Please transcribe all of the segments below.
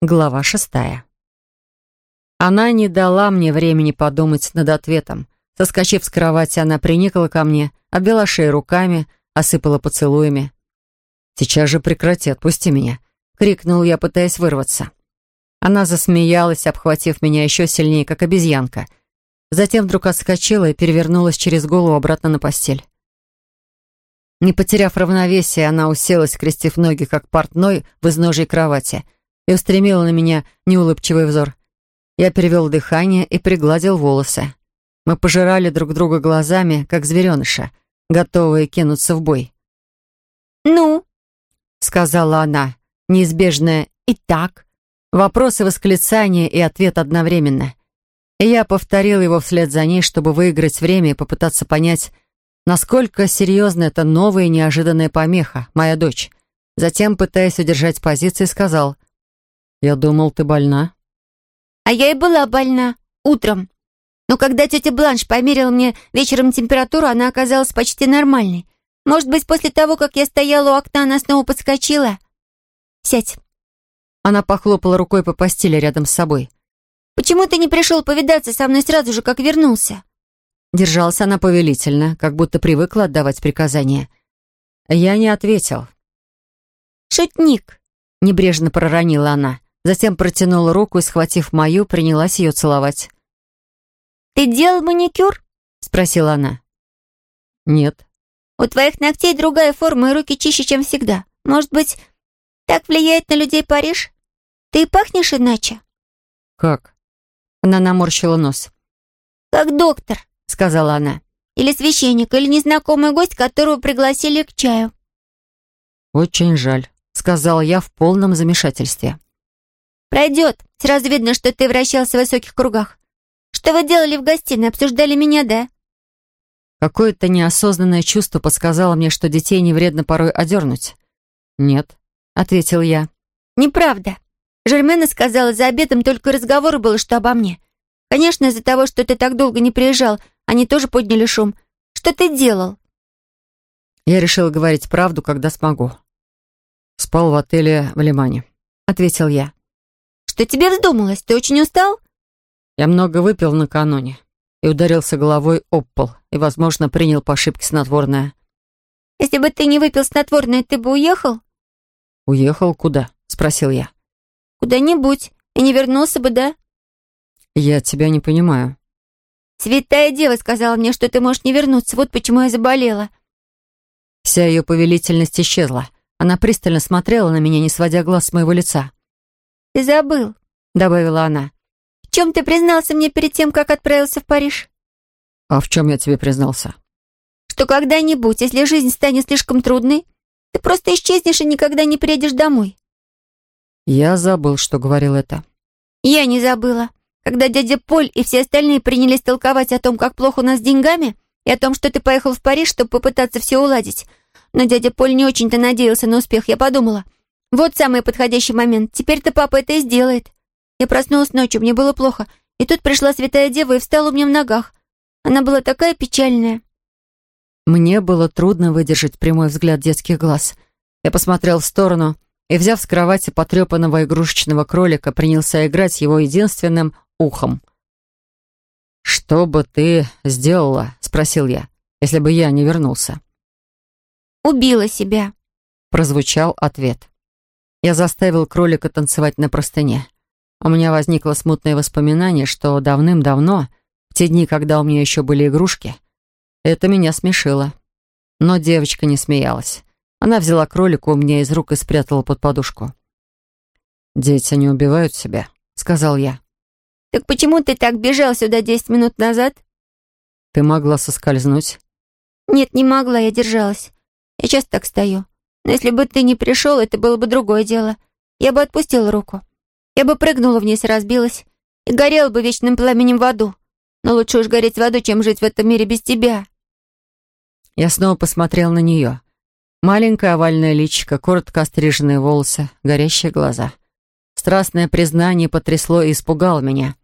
Глава шестая. Она не дала мне времени подумать над ответом. Соскочив с кровати, она приникла ко мне, обвела шею руками, осыпала поцелуями. «Сейчас же прекрати, отпусти меня!» — крикнул я, пытаясь вырваться. Она засмеялась, обхватив меня еще сильнее, как обезьянка. Затем вдруг отскочила и перевернулась через голову обратно на постель. Не потеряв равновесие, она уселась, скрестив ноги, как портной в изножии кровати — и устремила на меня неулыбчивый взор. Я перевел дыхание и пригладил волосы. Мы пожирали друг друга глазами, как звереныша, готовые кинуться в бой. «Ну?» — сказала она, неизбежное «и так». Вопросы, восклицания и ответ одновременно. И я повторил его вслед за ней, чтобы выиграть время и попытаться понять, насколько серьезна эта новая и неожиданная помеха, моя дочь. Затем, пытаясь удержать позиции, сказал — «Я думал, ты больна». «А я и была больна. Утром. Но когда тетя Бланш померила мне вечером температуру, она оказалась почти нормальной. Может быть, после того, как я стояла у окна, она снова подскочила? Сядь». Она похлопала рукой по постели рядом с собой. «Почему ты не пришел повидаться со мной сразу же, как вернулся?» Держалась она повелительно, как будто привыкла отдавать приказания. Я не ответил. «Шутник», — небрежно проронила она. Затем протянула руку и, схватив мою, принялась ее целовать. «Ты делал маникюр?» — спросила она. «Нет». «У твоих ногтей другая форма и руки чище, чем всегда. Может быть, так влияет на людей Париж? Ты пахнешь иначе?» «Как?» Она наморщила нос. «Как доктор», — сказала она. «Или священник, или незнакомый гость, которого пригласили к чаю». «Очень жаль», — сказала я в полном замешательстве. «Пройдет. Сразу видно, что ты вращался в высоких кругах. Что вы делали в гостиной? Обсуждали меня, да?» Какое-то неосознанное чувство подсказало мне, что детей не вредно порой одернуть. «Нет», — ответил я. «Неправда. Жермена сказала, за обедом только разговор было, что обо мне. Конечно, из-за того, что ты так долго не приезжал, они тоже подняли шум. Что ты делал?» Я решил говорить правду, когда смогу. «Спал в отеле в Лимане», — ответил я. Что тебе вздумалось? Ты очень устал?» Я много выпил накануне и ударился головой об пол, и, возможно, принял по ошибке снотворное. «Если бы ты не выпил снотворное, ты бы уехал?» «Уехал куда?» — спросил я. «Куда-нибудь. И не вернулся бы, да?» «Я тебя не понимаю». «Святая Дева сказала мне, что ты можешь не вернуться. Вот почему я заболела». Вся ее повелительность исчезла. Она пристально смотрела на меня, не сводя глаз с моего лица. «Ты забыл», — добавила она. «В чем ты признался мне перед тем, как отправился в Париж?» «А в чем я тебе признался?» «Что когда-нибудь, если жизнь станет слишком трудной, ты просто исчезнешь и никогда не приедешь домой». Я забыл, что говорил это. «Я не забыла. Когда дядя Поль и все остальные принялись толковать о том, как плохо у нас с деньгами, и о том, что ты поехал в Париж, чтобы попытаться все уладить. Но дядя Поль не очень-то надеялся на успех, я подумала». Вот самый подходящий момент. Теперь-то папа это и сделает. Я проснулась ночью, мне было плохо. И тут пришла святая дева и встала у меня в ногах. Она была такая печальная. Мне было трудно выдержать прямой взгляд детских глаз. Я посмотрел в сторону и, взяв с кровати потрепанного игрушечного кролика, принялся играть его единственным ухом. «Что бы ты сделала?» — спросил я, «если бы я не вернулся?» «Убила себя», — прозвучал ответ. Я заставил кролика танцевать на простыне. У меня возникло смутное воспоминание, что давным-давно, в те дни, когда у меня еще были игрушки, это меня смешило. Но девочка не смеялась. Она взяла кролика у меня из рук и спрятала под подушку. «Дети не убивают себя», — сказал я. «Так почему ты так бежал сюда десять минут назад?» «Ты могла соскользнуть». «Нет, не могла, я держалась. Я часто так стою. Но если бы ты не пришел, это было бы другое дело. Я бы отпустила руку. Я бы прыгнула вниз и разбилась. И горела бы вечным пламенем в аду. Но лучше уж гореть в аду, чем жить в этом мире без тебя. Я снова посмотрел на нее. Маленькая овальная личико, коротко остриженные волосы, горящие глаза. Страстное признание потрясло и испугало меня.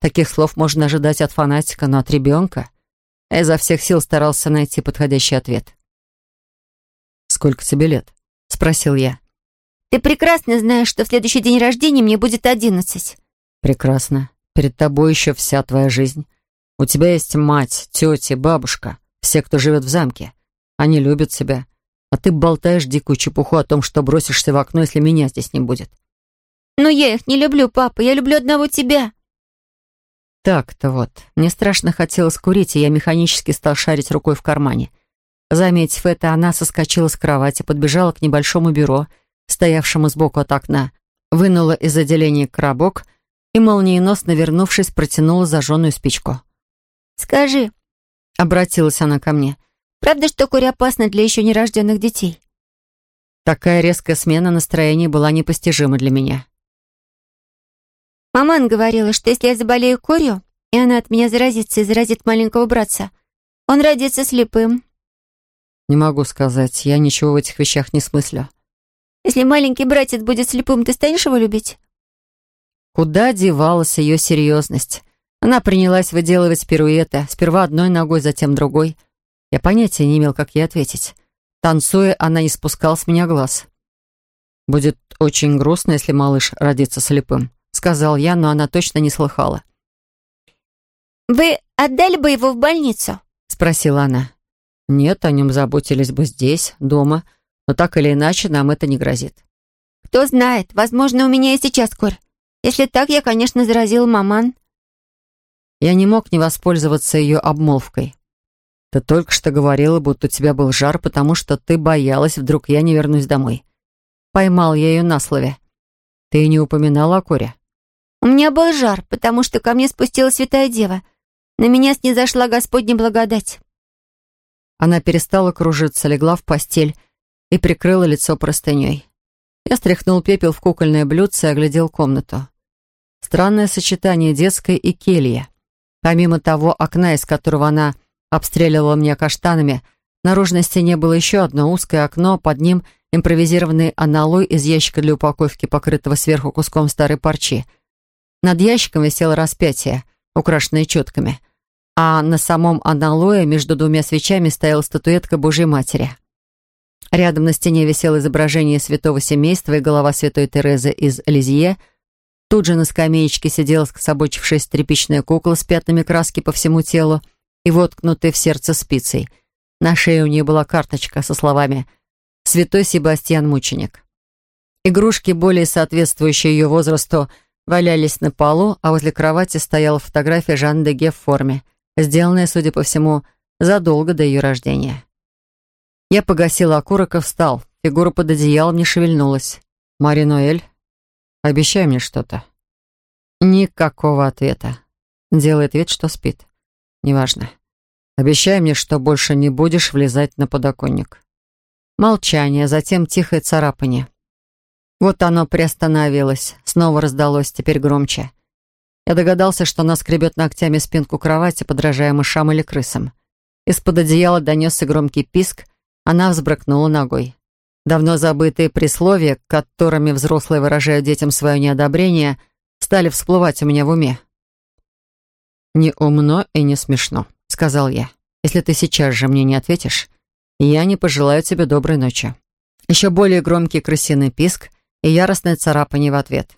Таких слов можно ожидать от фанатика, но от ребенка... Я изо всех сил старался найти подходящий ответ. «Сколько тебе лет?» — спросил я. Ты прекрасно знаешь, что в следующий день рождения мне будет одиннадцать». «Прекрасно. Перед тобой еще вся твоя жизнь. У тебя есть мать, тетя, бабушка, все, кто живет в замке. Они любят тебя. А ты болтаешь дикую чепуху о том, что бросишься в окно, если меня здесь не будет». «Но я их не люблю, папа. Я люблю одного тебя». Так-то вот. Мне страшно хотелось курить, и я механически стал шарить рукой в кармане. Заметив это, она соскочила с кровати, подбежала к небольшому бюро, стоявшему сбоку от окна, вынула из отделения коробок и, молниеносно вернувшись, протянула зажженную спичку. «Скажи», — обратилась она ко мне, «правда, что курь опасна для еще нерожденных детей?» Такая резкая смена настроения была непостижима для меня. Маман говорила, что если я заболею корью, и она от меня заразится и заразит маленького братца, он родится слепым. Не могу сказать, я ничего в этих вещах не смыслю. Если маленький братец будет слепым, ты станешь его любить? Куда девалась ее серьезность? Она принялась выделывать пируэты, сперва одной ногой, затем другой. Я понятия не имел, как ей ответить. Танцуя, она не спускала с меня глаз. «Будет очень грустно, если малыш родится слепым», — сказал я, но она точно не слыхала. «Вы отдали бы его в больницу?» — спросила она. «Нет, о нем заботились бы здесь, дома, но так или иначе нам это не грозит». «Кто знает, возможно, у меня и сейчас корь. Если так, я, конечно, заразила маман». Я не мог не воспользоваться ее обмолвкой. Ты только что говорила, будто у тебя был жар, потому что ты боялась, вдруг я не вернусь домой. Поймал я ее на слове. Ты не упоминала о Коре? У меня был жар, потому что ко мне спустилась святая дева. На меня снизошла Господня благодать. Она перестала кружиться, легла в постель и прикрыла лицо простыней. Я стряхнул пепел в кукольное блюдце и оглядел комнату. Странное сочетание детской и келья. Помимо того окна, из которого она обстреливала меня каштанами, наружной стене было еще одно узкое окно, под ним импровизированный аналой из ящика для упаковки, покрытого сверху куском старой парчи. Над ящиком висело распятие, украшенное четками, а на самом аналое между двумя свечами стояла статуэтка Божьей Матери. Рядом на стене висело изображение святого семейства и голова святой Терезы из Лизье — Тут же на скамеечке сидела скособочившаяся тряпичная кукла с пятнами краски по всему телу и воткнутой в сердце спицей. На шее у нее была карточка со словами «Святой Себастьян Мученик». Игрушки, более соответствующие ее возрасту, валялись на полу, а возле кровати стояла фотография Жан де Ге в форме, сделанная, судя по всему, задолго до ее рождения. Я погасила окурок и встал. Фигура под одеялом не шевельнулась. «Мари Ноэль?» Обещай мне что-то». Никакого ответа. Делает вид, что спит. Неважно. Обещай мне, что больше не будешь влезать на подоконник. Молчание, затем тихое царапание. Вот оно приостановилось, снова раздалось, теперь громче. Я догадался, что она скребет ногтями спинку кровати, подражая мышам или крысам. Из-под одеяла донесся громкий писк, она взбрыкнула ногой. Давно забытые присловия, которыми взрослые выражают детям свое неодобрение, стали всплывать у меня в уме. «Не умно и не смешно», — сказал я. «Если ты сейчас же мне не ответишь, я не пожелаю тебе доброй ночи». Еще более громкий крысиный писк и яростное царапание в ответ.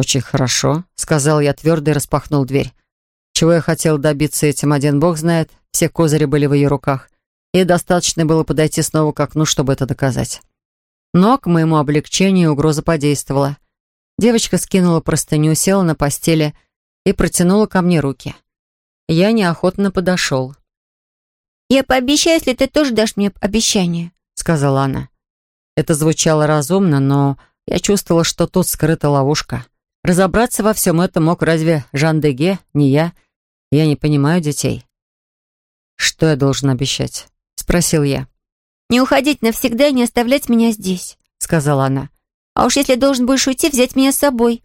«Очень хорошо», — сказал я твердо и распахнул дверь. Чего я хотел добиться этим, один бог знает. Все козыри были в ее руках и достаточно было подойти снова к окну, чтобы это доказать. Но к моему облегчению угроза подействовала. Девочка скинула простыню, села на постели и протянула ко мне руки. Я неохотно подошел. «Я пообещаю, если ты тоже дашь мне обещание», — сказала она. Это звучало разумно, но я чувствовала, что тут скрыта ловушка. Разобраться во всем этом мог разве Жан Деге, не я. Я не понимаю детей. Что я должен обещать? спросил я. «Не уходить навсегда и не оставлять меня здесь», — сказала она. «А уж если должен будешь уйти, взять меня с собой».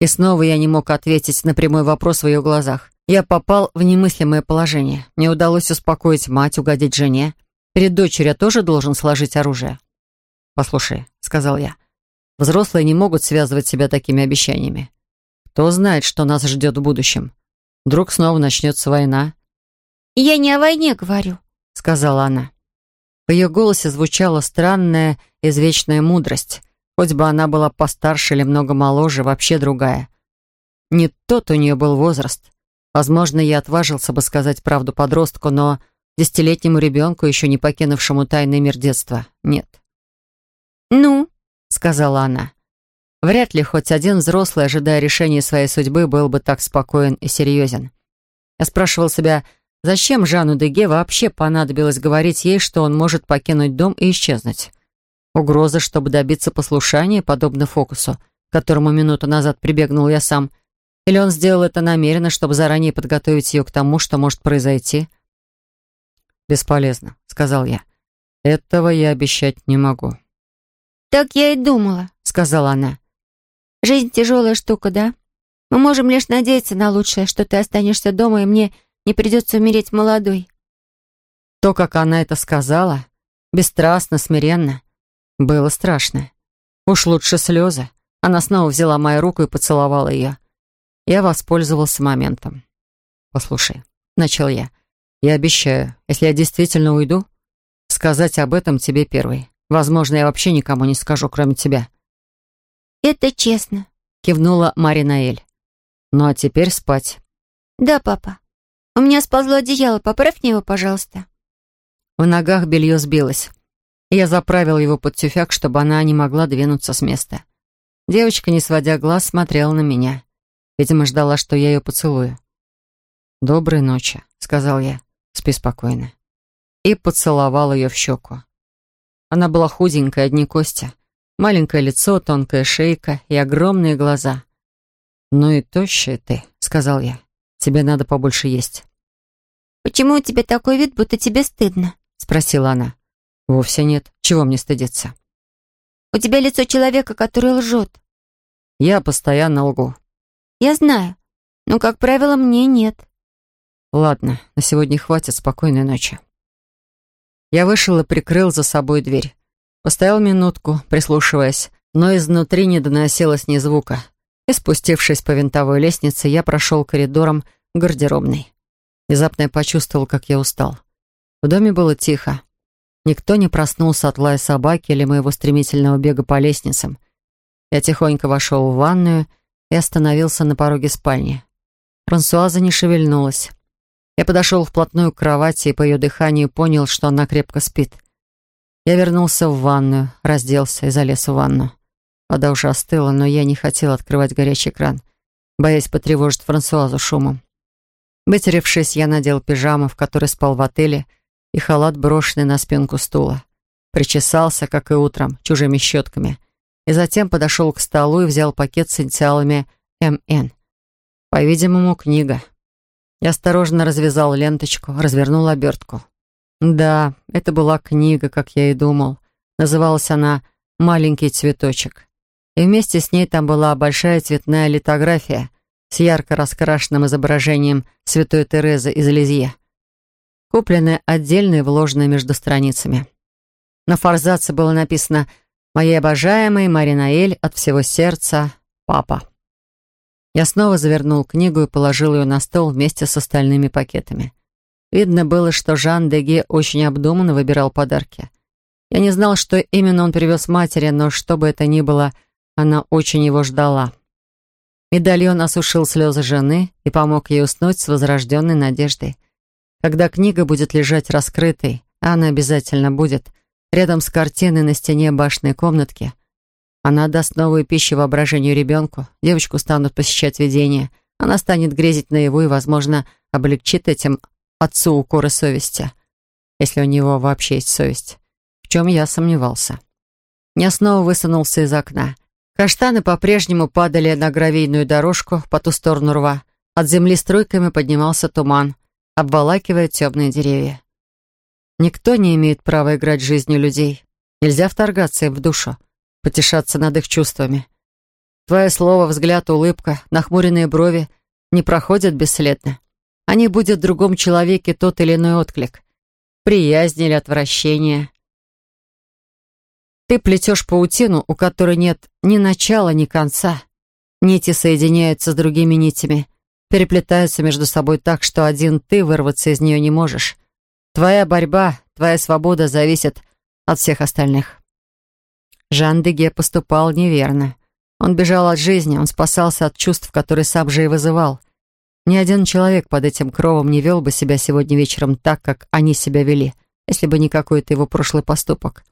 И снова я не мог ответить на прямой вопрос в ее глазах. Я попал в немыслимое положение. Мне удалось успокоить мать, угодить жене. Перед дочерью я тоже должен сложить оружие. «Послушай», — сказал я, — «взрослые не могут связывать себя такими обещаниями. Кто знает, что нас ждет в будущем? Вдруг снова начнется война?» «Я не о войне говорю», — сказала она. В ее голосе звучала странная, извечная мудрость. Хоть бы она была постарше или много моложе, вообще другая. Не тот у нее был возраст. Возможно, я отважился бы сказать правду подростку, но десятилетнему ребенку, еще не покинувшему тайный мир детства, нет. Сказала она. Вряд ли хоть один взрослый, ожидая решения своей судьбы, был бы так спокоен и серьезен. Я спрашивал себя, зачем Жанну Деге вообще понадобилось говорить ей, что он может покинуть дом и исчезнуть? Угроза, чтобы добиться послушания, подобно фокусу, к которому минуту назад прибегнул я сам. Или он сделал это намеренно, чтобы заранее подготовить ее к тому, что может произойти? «Бесполезно», — сказал я. «Этого я обещать не могу». «Так я и думала», — сказала она. Жизнь тяжелая штука, да? Мы можем лишь надеяться на лучшее, что ты останешься дома, и мне не придется умереть молодой». То, как она это сказала, бесстрастно, смиренно, было страшно. Уж лучше слезы. Она снова взяла мою руку и поцеловала ее. Я воспользовался моментом. «Послушай», — начал я, — «я обещаю, если я действительно уйду, сказать об этом тебе первой. Возможно, я вообще никому не скажу, кроме тебя. «Это честно», — кивнула Маринаэль. «Ну а теперь спать». «Да, папа. У меня сползло одеяло. Поправь мне его, пожалуйста». В ногах белье сбилось. Я заправил его под тюфяк, чтобы она не могла двинуться с места. Девочка, не сводя глаз, смотрела на меня. Видимо, ждала, что я ее поцелую. «Доброй ночи», — сказал я. «Спи спокойно». И поцеловал ее в щеку. Она была худенькая, одни кости. Маленькое лицо, тонкая шейка и огромные глаза. «Ну и тощая ты», — сказал я. «Тебе надо побольше есть». «Почему у тебя такой вид, будто тебе стыдно?» — спросила она. «Вовсе нет. Чего мне стыдиться?» «У тебя лицо человека, который лжет». «Я постоянно лгу». «Я знаю. Но, как правило, мне нет». «Ладно, на сегодня хватит. Спокойной ночи». Я вышел и прикрыл за собой дверь. Постоял минутку, прислушиваясь, но изнутри не доносилось ни звука. И спустившись по винтовой лестнице, я прошел коридором к гардеробной. Внезапно я почувствовал, как я устал. В доме было тихо. Никто не проснулся от лая собаки или моего стремительного бега по лестницам. Я тихонько вошел в ванную и остановился на пороге спальни. Франсуаза не шевельнулась. Я подошел вплотную к кровати и по ее дыханию понял, что она крепко спит. Я вернулся в ванную, разделся и залез в ванну. Вода уже остыла, но я не хотел открывать горячий кран, боясь потревожить Франсуазу шумом. Вытеревшись, я надел пижаму, в которой спал в отеле, и халат, брошенный на спинку стула. Причесался, как и утром, чужими щетками. И затем подошел к столу и взял пакет с инициалами «МН». По-видимому, книга. Я осторожно развязал ленточку, развернул обертку. Да, это была книга, как я и думал. Называлась она «Маленький цветочек». И вместе с ней там была большая цветная литография с ярко раскрашенным изображением святой Терезы из Лизье, купленная отдельно и вложенная между страницами. На форзаце было написано «Моей обожаемой Маринаэль от всего сердца, папа». Я снова завернул книгу и положил ее на стол вместе с остальными пакетами. Видно было, что Жан Деге очень обдуманно выбирал подарки. Я не знал, что именно он привез матери, но что бы это ни было, она очень его ждала. Медальон осушил слезы жены и помог ей уснуть с возрожденной надеждой. Когда книга будет лежать раскрытой, а она обязательно будет, рядом с картиной на стене башенной комнатки, она даст новую пищу воображению ребенку, девочку станут посещать видения, она станет грезить наяву и, возможно, облегчит этим отцу укоры совести, если у него вообще есть совесть, в чем я сомневался. Я снова высунулся из окна. Каштаны по-прежнему падали на гравийную дорожку по ту сторону рва. От земли струйками поднимался туман, обволакивая темные деревья. Никто не имеет права играть жизнью людей. Нельзя вторгаться им в душу, потешаться над их чувствами. Твое слово, взгляд, улыбка, нахмуренные брови не проходят бесследно. Они будут в другом человеке тот или иной отклик. Приязнь или отвращение. Ты плетешь паутину, у которой нет ни начала, ни конца. Нити соединяются с другими нитями, переплетаются между собой так, что один ты вырваться из нее не можешь. Твоя борьба, твоя свобода зависят от всех остальных. Жан Деге поступал неверно. Он бежал от жизни, он спасался от чувств, которые сам же и вызывал. Ни один человек под этим кровом не вел бы себя сегодня вечером так, как они себя вели, если бы не какой-то его прошлый поступок.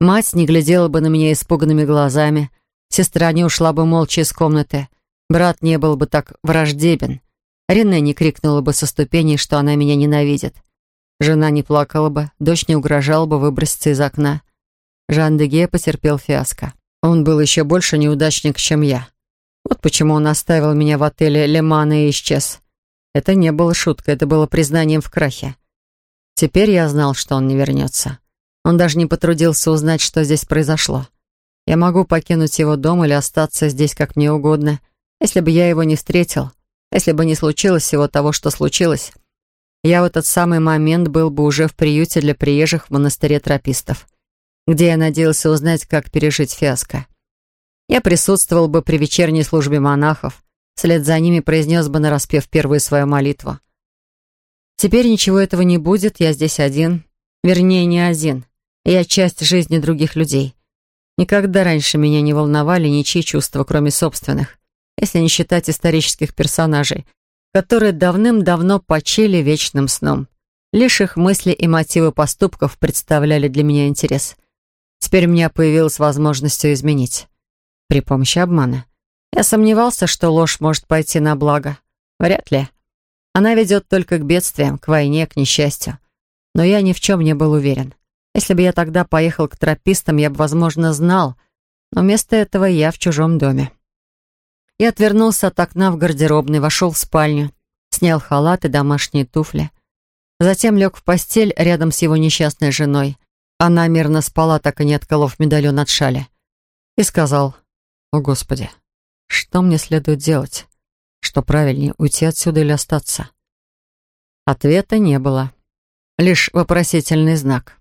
Мать не глядела бы на меня испуганными глазами, сестра не ушла бы молча из комнаты, брат не был бы так враждебен, Рене не крикнула бы со ступеней, что она меня ненавидит. Жена не плакала бы, дочь не угрожала бы выброситься из окна. Жан Деге потерпел фиаско. Он был еще больше неудачник, чем я. Вот почему он оставил меня в отеле «Леман» и исчез. Это не было шуткой, это было признанием в крахе. Теперь я знал, что он не вернется. Он даже не потрудился узнать, что здесь произошло. Я могу покинуть его дом или остаться здесь как мне угодно. Если бы я его не встретил, если бы не случилось всего того, что случилось, я в этот самый момент был бы уже в приюте для приезжих в монастыре тропистов, где я надеялся узнать, как пережить фиаско. Я присутствовал бы при вечерней службе монахов, вслед за ними произнес бы нараспев первую свою молитву. Теперь ничего этого не будет, я здесь один. Вернее, не один. Я часть жизни других людей. Никогда раньше меня не волновали ничьи чувства, кроме собственных, если не считать исторических персонажей, которые давным-давно почили вечным сном. Лишь их мысли и мотивы поступков представляли для меня интерес. Теперь у меня появилась возможность все изменить. При помощи обмана. Я сомневался, что ложь может пойти на благо. Вряд ли. Она ведет только к бедствиям, к войне, к несчастью. Но я ни в чем не был уверен. Если бы я тогда поехал к тропистам, я бы, возможно, знал. Но вместо этого я в чужом доме. Я отвернулся от окна в гардеробной, вошел в спальню, снял халат и домашние туфли. Затем лег в постель рядом с его несчастной женой. Она мирно спала, так и не отколов медальон от шали. И сказал, «О, Господи, что мне следует делать? Что правильнее, уйти отсюда или остаться?» Ответа не было. Лишь вопросительный знак.